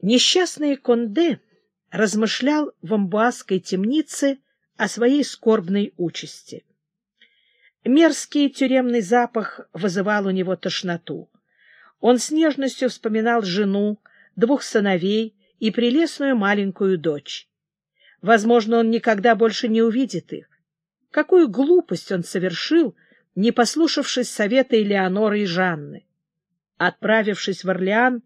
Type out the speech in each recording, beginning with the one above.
Несчастный Конде размышлял в амбуазской темнице о своей скорбной участи. Мерзкий тюремный запах вызывал у него тошноту. Он с нежностью вспоминал жену, двух сыновей и прелестную маленькую дочь. Возможно, он никогда больше не увидит их. Какую глупость он совершил, не послушавшись совета Элеоноры и Жанны. Отправившись в Орлеан,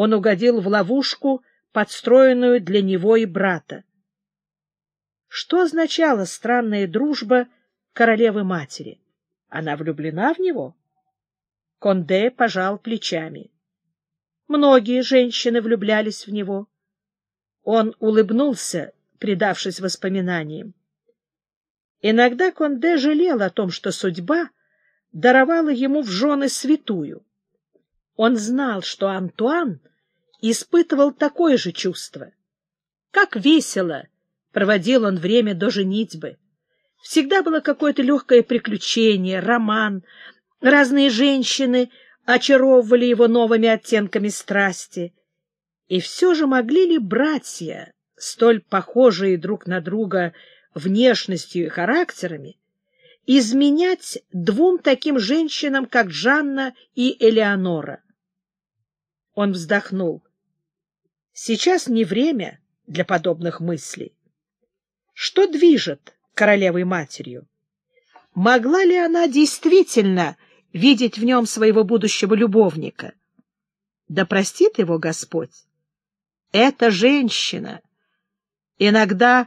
он угодил в ловушку, подстроенную для него и брата. Что означала странная дружба королевы-матери? Она влюблена в него? Конде пожал плечами. Многие женщины влюблялись в него. Он улыбнулся, предавшись воспоминаниям. Иногда Конде жалел о том, что судьба даровала ему в жены святую. Он знал, что Антуан испытывал такое же чувство. Как весело проводил он время до женитьбы. Всегда было какое-то легкое приключение, роман, разные женщины очаровывали его новыми оттенками страсти. И все же могли ли братья, столь похожие друг на друга внешностью и характерами, изменять двум таким женщинам, как Жанна и Элеонора? Он вздохнул. Сейчас не время для подобных мыслей. Что движет королевой-матерью? Могла ли она действительно видеть в нем своего будущего любовника? Да простит его Господь. Эта женщина. Иногда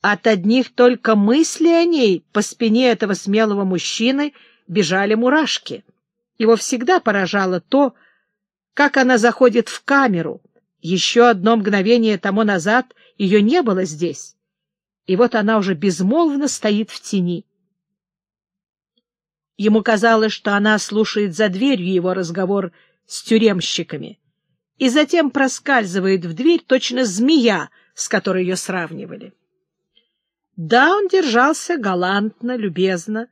от одних только мыслей о ней по спине этого смелого мужчины бежали мурашки. Его всегда поражало то, как она заходит в камеру. Еще одно мгновение тому назад ее не было здесь. И вот она уже безмолвно стоит в тени. Ему казалось, что она слушает за дверью его разговор с тюремщиками и затем проскальзывает в дверь точно змея, с которой ее сравнивали. Да, он держался галантно, любезно.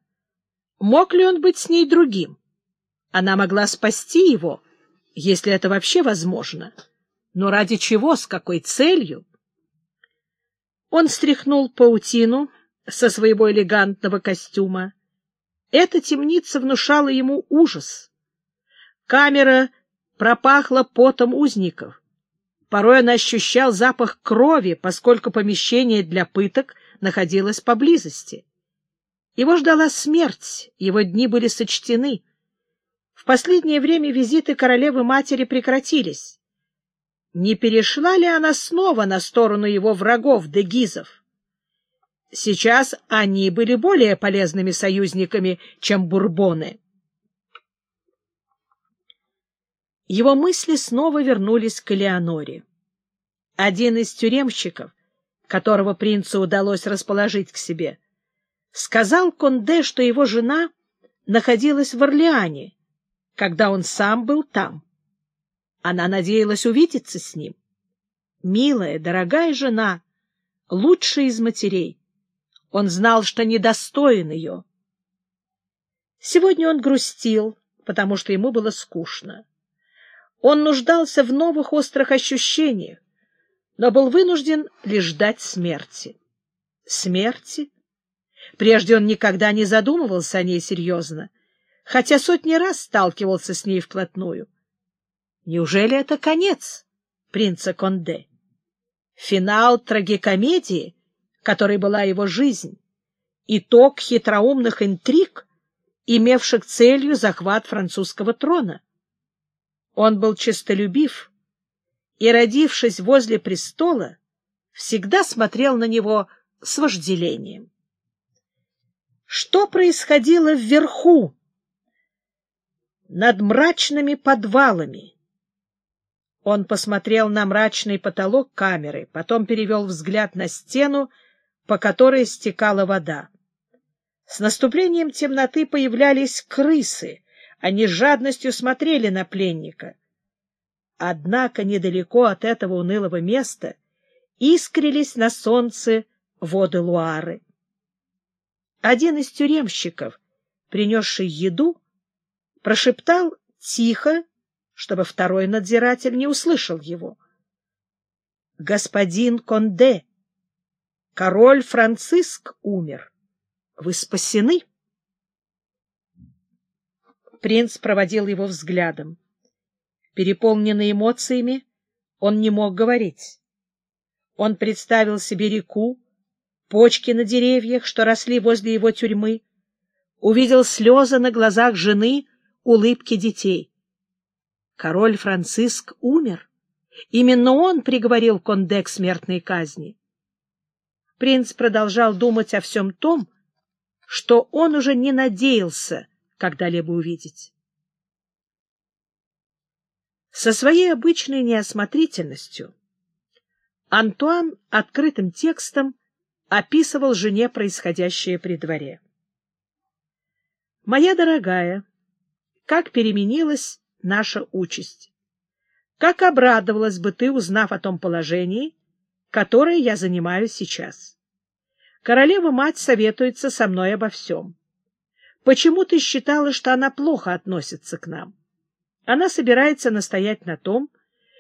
Мог ли он быть с ней другим? Она могла спасти его — если это вообще возможно. Но ради чего, с какой целью? Он стряхнул паутину со своего элегантного костюма. Эта темница внушала ему ужас. Камера пропахла потом узников. Порой он ощущал запах крови, поскольку помещение для пыток находилось поблизости. Его ждала смерть, его дни были сочтены — в последнее время визиты королевы-матери прекратились. Не перешла ли она снова на сторону его врагов, дегизов? Сейчас они были более полезными союзниками, чем бурбоны. Его мысли снова вернулись к Элеоноре. Один из тюремщиков, которого принцу удалось расположить к себе, сказал Конде, что его жена находилась в Орлеане, когда он сам был там. Она надеялась увидеться с ним. Милая, дорогая жена, лучшая из матерей. Он знал, что недостоин ее. Сегодня он грустил, потому что ему было скучно. Он нуждался в новых острых ощущениях, но был вынужден лишь ждать смерти. Смерти? Прежде он никогда не задумывался о ней серьезно хотя сотни раз сталкивался с ней вплотную. Неужели это конец принца Конде? Финал трагикомедии, которой была его жизнь, итог хитроумных интриг, имевших целью захват французского трона. Он был честолюбив и, родившись возле престола, всегда смотрел на него с вожделением. Что происходило вверху над мрачными подвалами. Он посмотрел на мрачный потолок камеры, потом перевел взгляд на стену, по которой стекала вода. С наступлением темноты появлялись крысы, они с жадностью смотрели на пленника. Однако недалеко от этого унылого места искрились на солнце воды Луары. Один из тюремщиков, принесший еду, прошептал тихо, чтобы второй надзиратель не услышал его. господин Конде, король Франциск умер. Вы спасены. Принц проводил его взглядом. Переполненный эмоциями, он не мог говорить. Он представил себе реку, почки на деревьях, что росли возле его тюрьмы, увидел слезы на глазах жены, улыбки детей. Король Франциск умер. Именно он приговорил Конде к смертной казни. Принц продолжал думать о всем том, что он уже не надеялся когда-либо увидеть. Со своей обычной неосмотрительностью Антуан открытым текстом описывал жене происходящее при дворе. «Моя дорогая, как переменилась наша участь! Как обрадовалась бы ты, узнав о том положении, которое я занимаю сейчас! Королева-мать советуется со мной обо всем. Почему ты считала, что она плохо относится к нам? Она собирается настоять на том,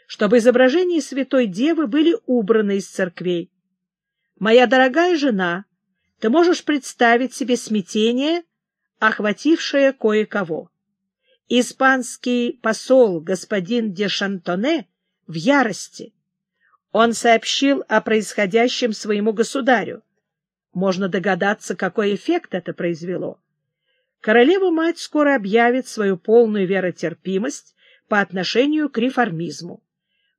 чтобы изображения Святой Девы были убраны из церквей. Моя дорогая жена, ты можешь представить себе смятение, охватившее кое-кого. Испанский посол господин де Шантоне в ярости. Он сообщил о происходящем своему государю. Можно догадаться, какой эффект это произвело. Королева-мать скоро объявит свою полную веротерпимость по отношению к реформизму.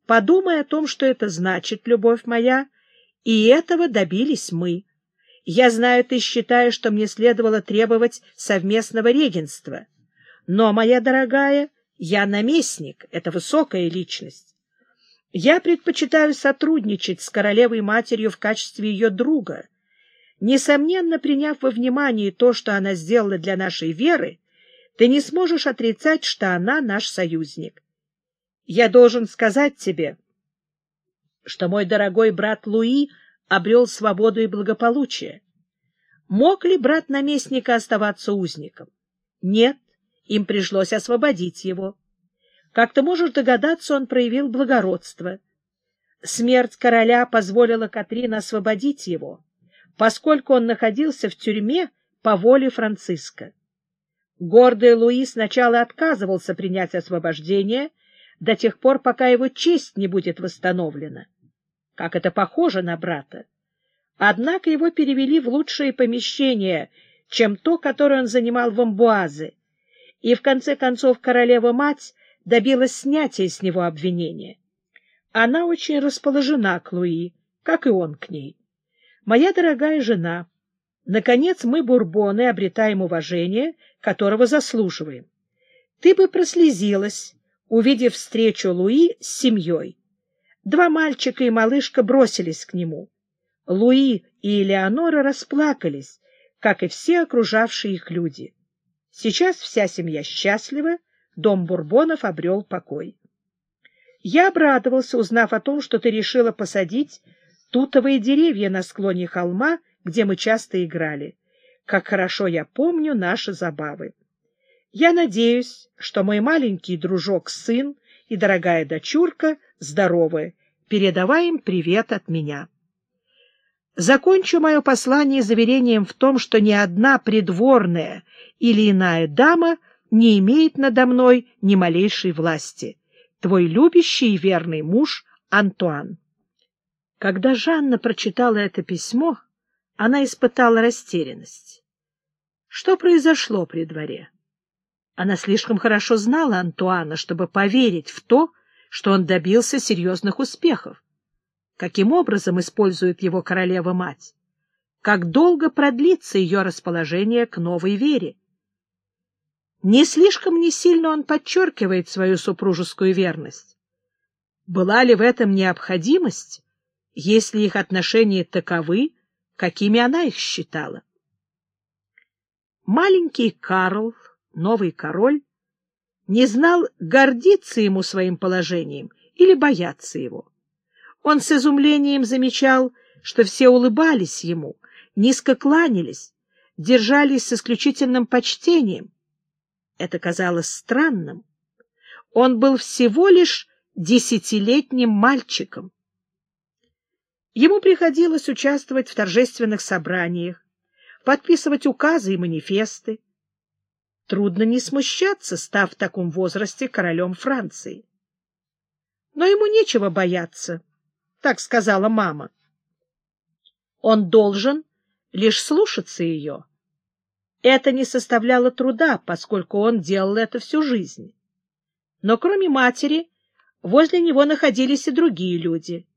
Подумай о том, что это значит, любовь моя, и этого добились мы. Я знаю, ты считаешь, что мне следовало требовать совместного регенства. Но, моя дорогая, я наместник, это высокая личность. Я предпочитаю сотрудничать с королевой-матерью в качестве ее друга, Несомненно, приняв во внимание то, что она сделала для нашей веры, ты не сможешь отрицать, что она наш союзник. Я должен сказать тебе, что мой дорогой брат Луи обрел свободу и благополучие. Мог ли брат наместника оставаться узником? Нет, им пришлось освободить его. Как ты можешь догадаться, он проявил благородство. Смерть короля позволила Катрин освободить его поскольку он находился в тюрьме по воле Франциска. Гордый Луи сначала отказывался принять освобождение до тех пор, пока его честь не будет восстановлена. Как это похоже на брата! Однако его перевели в лучшее помещение, чем то, которое он занимал в Амбуазе, и в конце концов королева-мать добилась снятия с него обвинения. Она очень расположена к Луи, как и он к ней. Моя дорогая жена, наконец мы, бурбоны, обретаем уважение, которого заслуживаем. Ты бы прослезилась, увидев встречу Луи с семьей. Два мальчика и малышка бросились к нему. Луи и Элеонора расплакались, как и все окружавшие их люди. Сейчас вся семья счастлива, дом Бурбонов обрел покой. Я обрадовался, узнав о том, что ты решила посадить тутовые деревья на склоне холма, где мы часто играли. Как хорошо я помню наши забавы. Я надеюсь, что мой маленький дружок-сын и дорогая дочурка здоровы. Передавай им привет от меня. Закончу мое послание заверением в том, что ни одна придворная или иная дама не имеет надо мной ни малейшей власти. Твой любящий и верный муж Антуан. Когда Жанна прочитала это письмо, она испытала растерянность. Что произошло при дворе? Она слишком хорошо знала Антуана, чтобы поверить в то, что он добился серьезных успехов. Каким образом использует его королева-мать? Как долго продлится ее расположение к новой вере? Не слишком не сильно он подчеркивает свою супружескую верность. Была ли в этом необходимость? если их отношения таковы, какими она их считала. Маленький Карл, новый король, не знал, гордиться ему своим положением или бояться его. Он с изумлением замечал, что все улыбались ему, низко кланялись, держались с исключительным почтением. Это казалось странным. Он был всего лишь десятилетним мальчиком. Ему приходилось участвовать в торжественных собраниях, подписывать указы и манифесты. Трудно не смущаться, став в таком возрасте королем Франции. Но ему нечего бояться, так сказала мама. Он должен лишь слушаться ее. Это не составляло труда, поскольку он делал это всю жизнь. Но кроме матери, возле него находились и другие люди.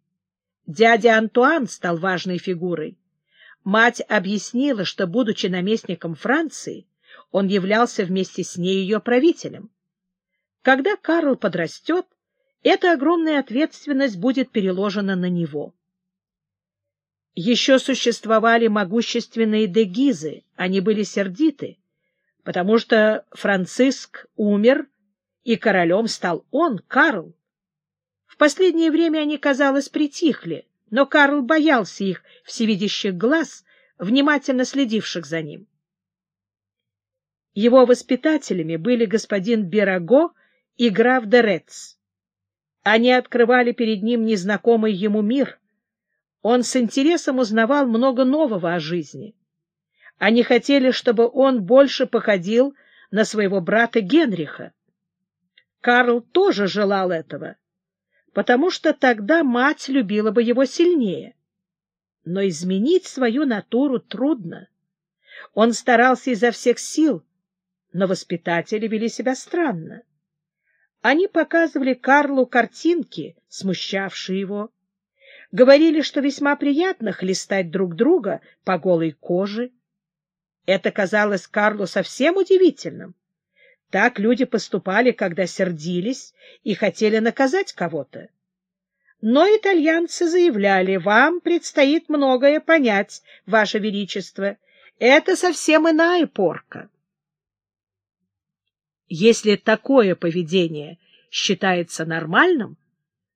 Дядя Антуан стал важной фигурой. Мать объяснила, что, будучи наместником Франции, он являлся вместе с ней ее правителем. Когда Карл подрастет, эта огромная ответственность будет переложена на него. Еще существовали могущественные дегизы, они были сердиты, потому что Франциск умер, и королем стал он, Карл. В последнее время они, казалось, притихли, но Карл боялся их всевидящих глаз, внимательно следивших за ним. Его воспитателями были господин Бераго и граф Дерец. Они открывали перед ним незнакомый ему мир. Он с интересом узнавал много нового о жизни. Они хотели, чтобы он больше походил на своего брата Генриха. Карл тоже желал этого, потому что тогда мать любила бы его сильнее. Но изменить свою натуру трудно. Он старался изо всех сил, но воспитатели вели себя странно. Они показывали Карлу картинки, смущавшие его, говорили, что весьма приятно хлестать друг друга по голой коже. Это казалось Карлу совсем удивительным. Так люди поступали, когда сердились и хотели наказать кого-то. Но итальянцы заявляли, вам предстоит многое понять, Ваше Величество. Это совсем иная порка. Если такое поведение считается нормальным,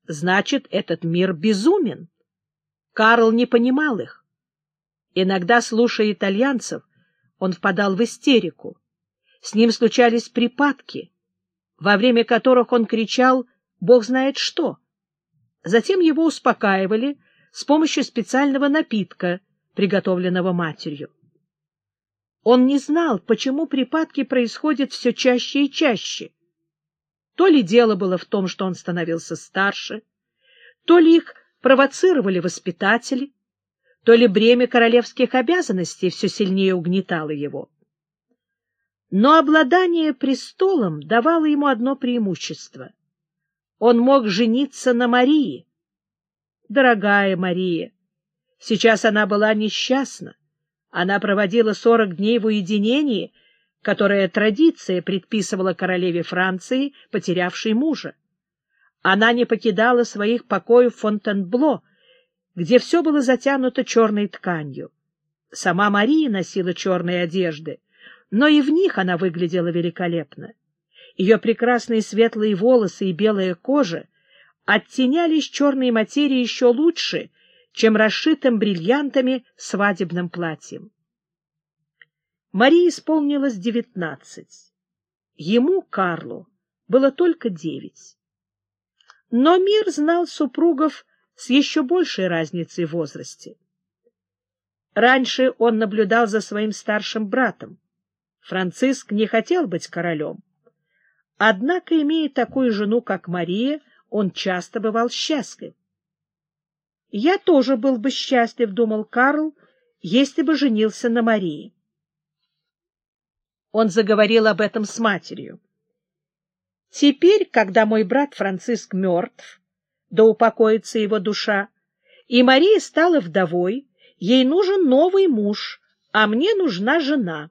значит, этот мир безумен. Карл не понимал их. Иногда, слушая итальянцев, он впадал в истерику. С ним случались припадки, во время которых он кричал «Бог знает что!». Затем его успокаивали с помощью специального напитка, приготовленного матерью. Он не знал, почему припадки происходят все чаще и чаще. То ли дело было в том, что он становился старше, то ли их провоцировали воспитатели, то ли бремя королевских обязанностей все сильнее угнетало его. Но обладание престолом давало ему одно преимущество. Он мог жениться на Марии. Дорогая Мария, сейчас она была несчастна. Она проводила сорок дней в уединении, которое традиция предписывала королеве Франции, потерявшей мужа. Она не покидала своих покоев Фонтенбло, где все было затянуто черной тканью. Сама Мария носила черные одежды, но и в них она выглядела великолепно. Ее прекрасные светлые волосы и белая кожа оттенялись черной материей еще лучше, чем расшитым бриллиантами свадебным платьем. Марии исполнилось девятнадцать. Ему, Карлу, было только девять. Но мир знал супругов с еще большей разницей в возрасте. Раньше он наблюдал за своим старшим братом. Франциск не хотел быть королем. Однако, имея такую жену, как Мария, он часто бывал счастлив. «Я тоже был бы счастлив», — думал Карл, — «если бы женился на Марии». Он заговорил об этом с матерью. «Теперь, когда мой брат Франциск мертв, да упокоится его душа, и Мария стала вдовой, ей нужен новый муж, а мне нужна жена».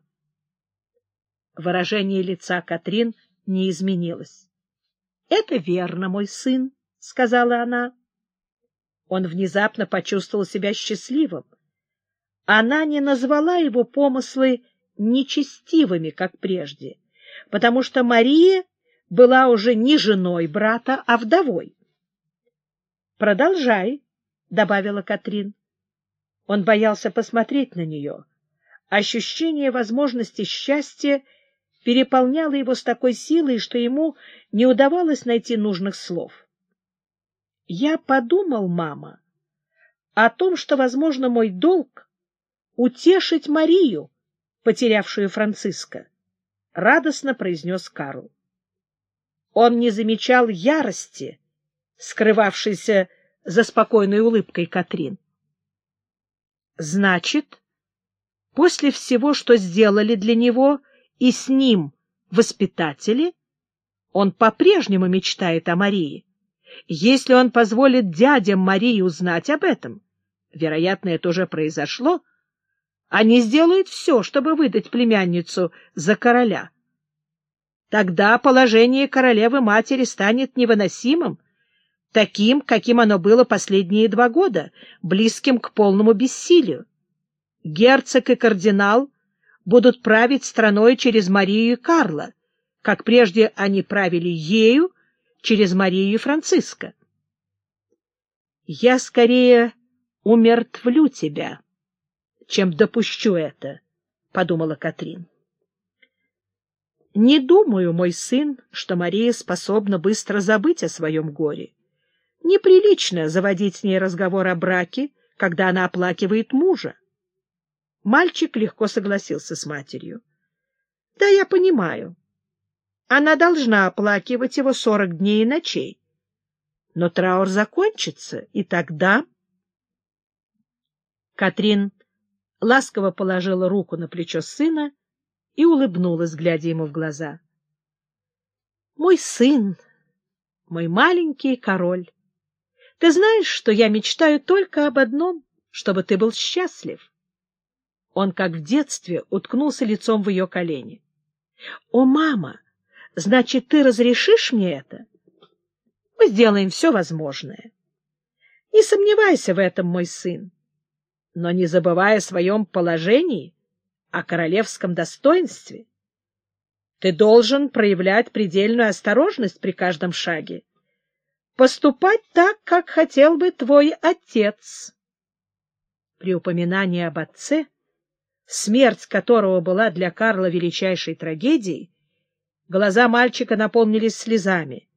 Выражение лица Катрин не изменилось. — Это верно, мой сын, — сказала она. Он внезапно почувствовал себя счастливым. Она не назвала его помыслы нечестивыми, как прежде, потому что Мария была уже не женой брата, а вдовой. «Продолжай», — добавила Катрин. Он боялся посмотреть на нее. Ощущение возможности счастья переполняло его с такой силой, что ему не удавалось найти нужных слов. Я подумал, мама, о том, что, возможно, мой долг — утешить Марию, потерявшую Франциска, — радостно произнес Карл. Он не замечал ярости, скрывавшейся за спокойной улыбкой Катрин. Значит, после всего, что сделали для него и с ним воспитатели, он по-прежнему мечтает о Марии. Если он позволит дядям Марии узнать об этом, вероятно, это уже произошло, они сделают все, чтобы выдать племянницу за короля. Тогда положение королевы-матери станет невыносимым, таким, каким оно было последние два года, близким к полному бессилию. Герцог и кардинал будут править страной через Марию и Карла, как прежде они правили ею через Марию и Франциска. Я скорее умертвлю тебя, чем допущу это, — подумала Катрин. Не думаю, мой сын, что Мария способна быстро забыть о своем горе. Неприлично заводить с ней разговор о браке, когда она оплакивает мужа. Мальчик легко согласился с матерью. — Да, я понимаю. Она должна оплакивать его сорок дней и ночей. Но траур закончится, и тогда... Катрин ласково положила руку на плечо сына и улыбнулась, глядя ему в глаза. — Мой сын, мой маленький король, ты знаешь, что я мечтаю только об одном, чтобы ты был счастлив. Он, как в детстве, уткнулся лицом в ее колени. — О, мама! Значит, ты разрешишь мне это? Мы сделаем все возможное. Не сомневайся в этом, мой сын но не забывая о своем положении, о королевском достоинстве. Ты должен проявлять предельную осторожность при каждом шаге. Поступать так, как хотел бы твой отец. При упоминании об отце, смерть которого была для Карла величайшей трагедией, глаза мальчика наполнились слезами.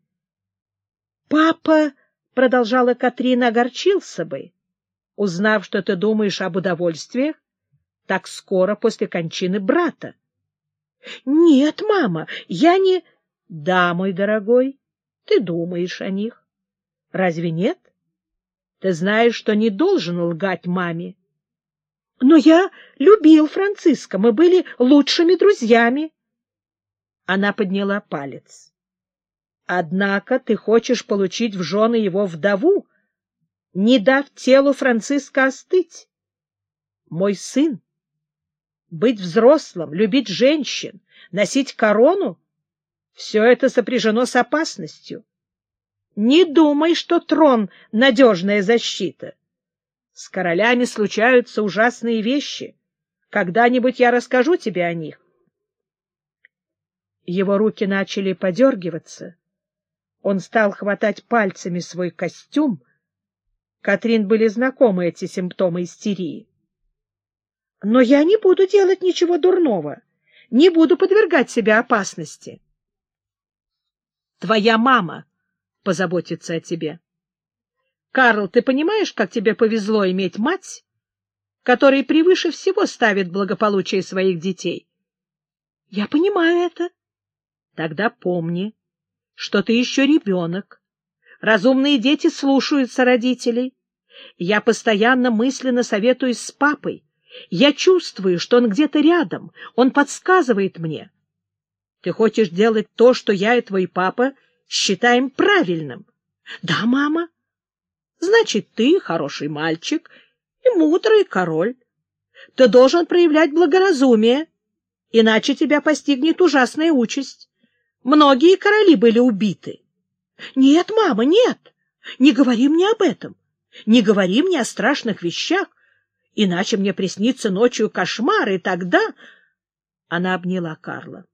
— Папа, — продолжала Катрина, — огорчился бы, узнав, что ты думаешь об удовольствиях так скоро после кончины брата. — Нет, мама, я не... — Да, мой дорогой, ты думаешь о них. Разве нет? Ты знаешь, что не должен лгать маме. — Но я любил Франциска, мы были лучшими друзьями. Она подняла палец. — Однако ты хочешь получить в жены его вдову, не дав телу Франциска остыть. Мой сын, быть взрослым, любить женщин, носить корону — все это сопряжено с опасностью. Не думай, что трон — надежная защита. С королями случаются ужасные вещи. Когда-нибудь я расскажу тебе о них. Его руки начали подергиваться. Он стал хватать пальцами свой костюм, Катрин были знакомы эти симптомы истерии. — Но я не буду делать ничего дурного, не буду подвергать себя опасности. — Твоя мама позаботится о тебе. Карл, ты понимаешь, как тебе повезло иметь мать, которая превыше всего ставит благополучие своих детей? — Я понимаю это. — Тогда помни, что ты еще ребенок, Разумные дети слушаются родителей. Я постоянно мысленно советуюсь с папой. Я чувствую, что он где-то рядом, он подсказывает мне. Ты хочешь делать то, что я и твой папа считаем правильным? Да, мама. Значит, ты хороший мальчик и мудрый король. Ты должен проявлять благоразумие, иначе тебя постигнет ужасная участь. Многие короли были убиты. — Нет, мама, нет! Не говори мне об этом! Не говори мне о страшных вещах, иначе мне приснится ночью кошмар, и тогда... Она обняла Карла.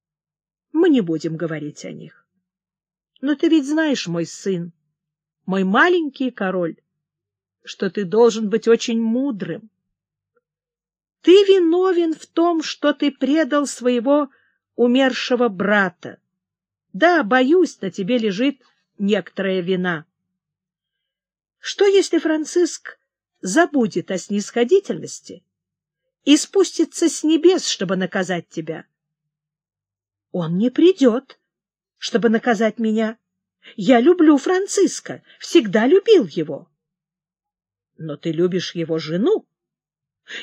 — Мы не будем говорить о них. Но ты ведь знаешь, мой сын, мой маленький король, что ты должен быть очень мудрым. Ты виновен в том, что ты предал своего умершего брата. Да, боюсь, на тебе лежит некоторая вина. Что, если Франциск забудет о снисходительности и спустится с небес, чтобы наказать тебя. Он не придет, чтобы наказать меня. Я люблю Франциска, всегда любил его. Но ты любишь его жену?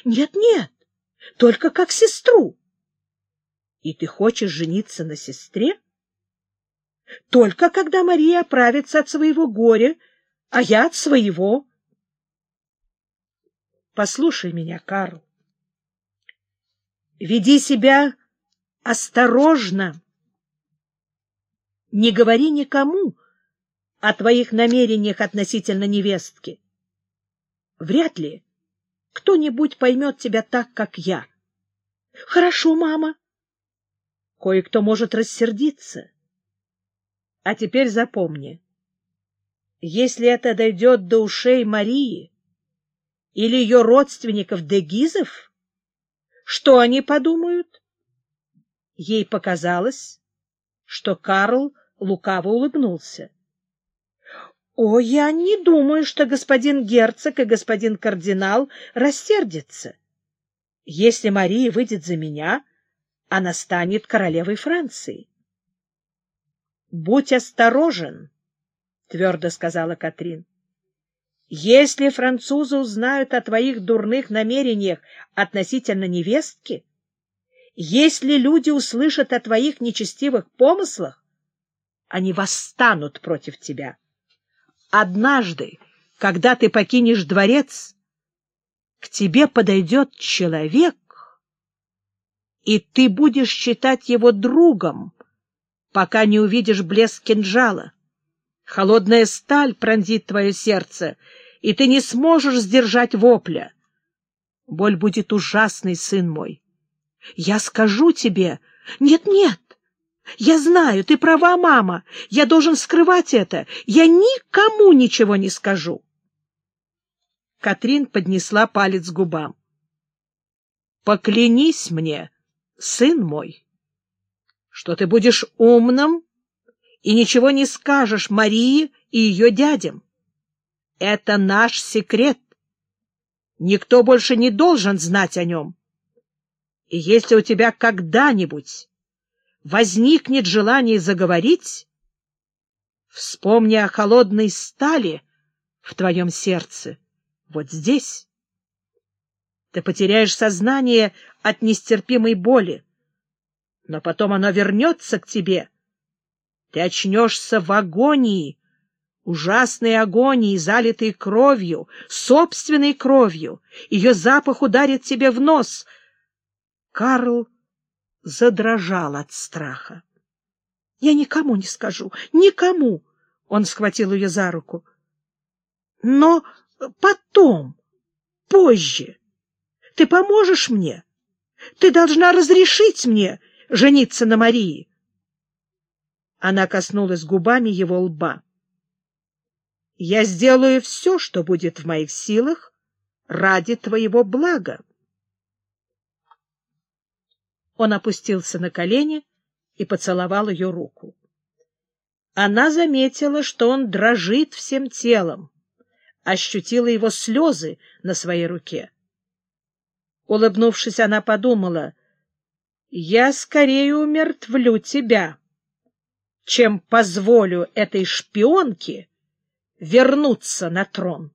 Нет, нет, только как сестру. И ты хочешь жениться на сестре? Только когда Мария оправится от своего горя, а я от своего. Послушай меня, Карл. Веди себя осторожно. Не говори никому о твоих намерениях относительно невестки. Вряд ли кто-нибудь поймет тебя так, как я. Хорошо, мама. Кое-кто может рассердиться. А теперь запомни, если это дойдет до ушей Марии или ее родственников Дегизов, что они подумают? Ей показалось, что Карл лукаво улыбнулся. — О, я не думаю, что господин герцог и господин кардинал рассердятся. Если Мария выйдет за меня, она станет королевой Франции. — Будь осторожен, — твердо сказала Катрин. Если французы узнают о твоих дурных намерениях относительно невестки, если люди услышат о твоих нечестивых помыслах, они восстанут против тебя. Однажды, когда ты покинешь дворец, к тебе подойдет человек, и ты будешь считать его другом, пока не увидишь блеск кинжала. Холодная сталь пронзит твое сердце, и ты не сможешь сдержать вопля. Боль будет ужасной, сын мой. Я скажу тебе... Нет-нет, я знаю, ты права, мама. Я должен скрывать это. Я никому ничего не скажу. Катрин поднесла палец к губам. Поклянись мне, сын мой, что ты будешь умным и ничего не скажешь Марии и ее дядям. Это наш секрет. Никто больше не должен знать о нем. И если у тебя когда-нибудь возникнет желание заговорить, вспомни о холодной стали в твоем сердце, вот здесь. Ты потеряешь сознание от нестерпимой боли, но потом оно вернется к тебе — ты очнешься в агонии, ужасной агонии, залитой кровью, собственной кровью. Ее запах ударит тебе в нос. Карл задрожал от страха. — Я никому не скажу, никому! — он схватил ее за руку. — Но потом, позже, ты поможешь мне? Ты должна разрешить мне жениться на Марии. Она коснулась губами его лба. — Я сделаю все, что будет в моих силах ради твоего блага. Он опустился на колени и поцеловал ее руку. Она заметила, что он дрожит всем телом, ощутила его слезы на своей руке. Улыбнувшись, она подумала, «Я скорее умертвлю тебя» чем позволю этой шпионке вернуться на трон.